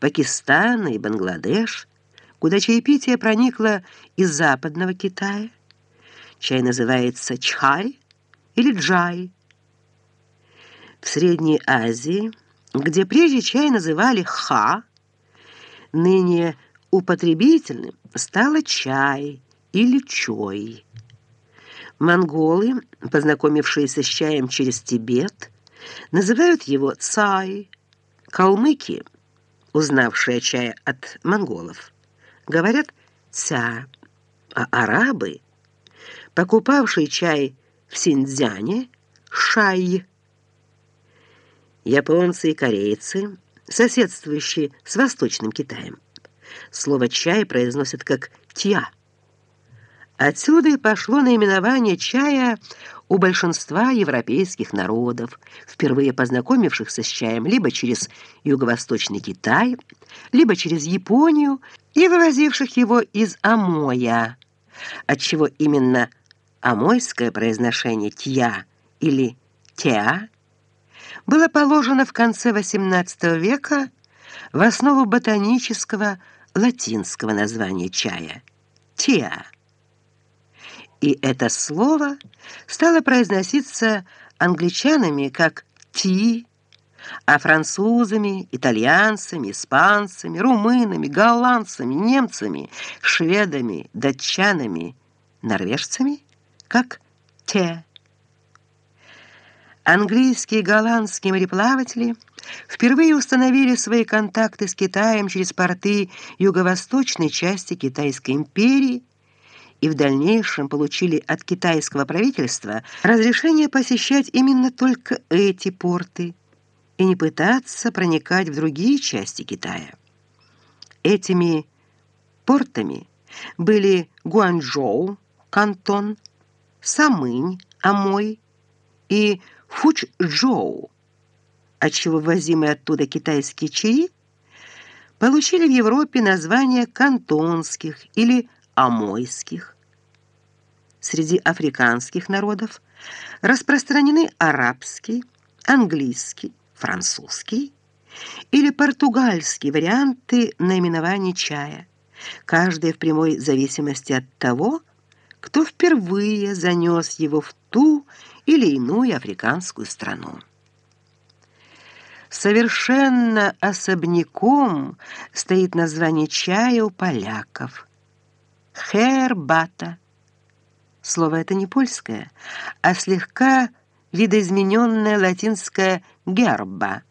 Пакистана и Бангладеш, куда чаепитие проникло из западного Китая. Чай называется чхай или джай. В Средней Азии, где прежде чай называли ха, ныне употребительным стало чай или чой. Монголы, познакомившиеся с чаем через Тибет, называют его цай. Калмыки, узнавшие чай от монголов, говорят «ца», а арабы, покупавшие чай в Синьцзяне, «шай». Японцы и корейцы, соседствующие с Восточным Китаем, слово «чай» произносят как «тья». Отсюда и пошло наименование чая у большинства европейских народов, впервые познакомившихся с чаем либо через Юго-Восточный Китай, либо через Японию и вывозивших его из Амоя, отчего именно амойское произношение «тья» или «теа» было положено в конце XVIII века в основу ботанического латинского названия чая «теа» и это слово стало произноситься англичанами как «ти», а французами, итальянцами, испанцами, румынами, голландцами, немцами, шведами, датчанами, норвежцами как «те». Английские и голландские мореплаватели впервые установили свои контакты с Китаем через порты юго-восточной части Китайской империи и в дальнейшем получили от китайского правительства разрешение посещать именно только эти порты и не пытаться проникать в другие части Китая. Этими портами были Гуанчжоу, Кантон, Самынь, Амой и Фучжоу, отчего ввозимые оттуда китайские чаи получили в Европе названия кантонских или амойских. Среди африканских народов распространены арабский, английский, французский или португальский варианты наименований чая, каждый в прямой зависимости от того, кто впервые занес его в ту или иную африканскую страну. Совершенно особняком стоит название чая у поляков – Хербата. Слово это не польское, а слегка видоизмененное латинское «герба»,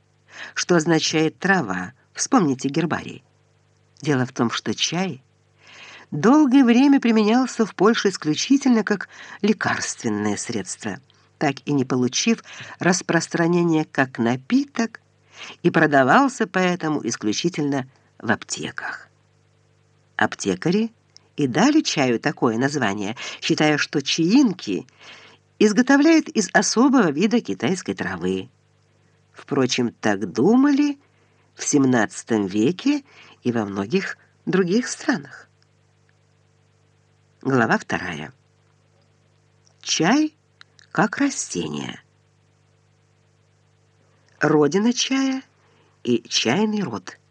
что означает «трава». Вспомните гербарий. Дело в том, что чай долгое время применялся в Польше исключительно как лекарственное средство, так и не получив распространения как напиток, и продавался поэтому исключительно в аптеках. Аптекари – и дали чаю такое название, считая, что чаинки изготовляют из особого вида китайской травы. Впрочем, так думали в XVII веке и во многих других странах. Глава вторая. Чай как растение. Родина чая и чайный род –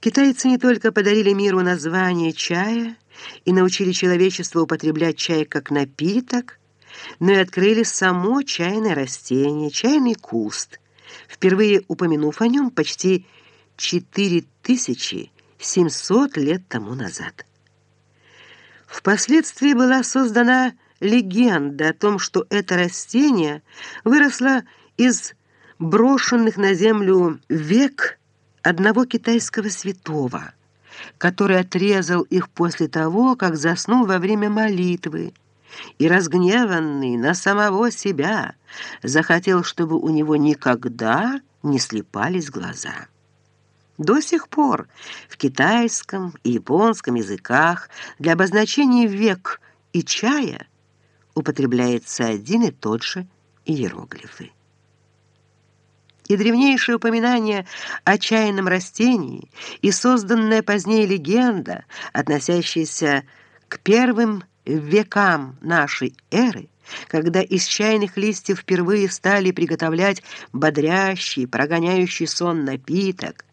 Китайцы не только подарили миру название чая и научили человечество употреблять чай как напиток, но и открыли само чайное растение, чайный куст, впервые упомянув о нем почти 4700 лет тому назад. Впоследствии была создана легенда о том, что это растение выросло из брошенных на землю век одного китайского святого, который отрезал их после того, как заснул во время молитвы, и, разгневанный на самого себя, захотел, чтобы у него никогда не слепались глаза. До сих пор в китайском и японском языках для обозначения век и чая употребляется один и тот же иероглифы и древнейшее упоминание о чайном растении, и созданная позднее легенда, относящаяся к первым векам нашей эры, когда из чайных листьев впервые стали приготовлять бодрящий, прогоняющий сон напиток,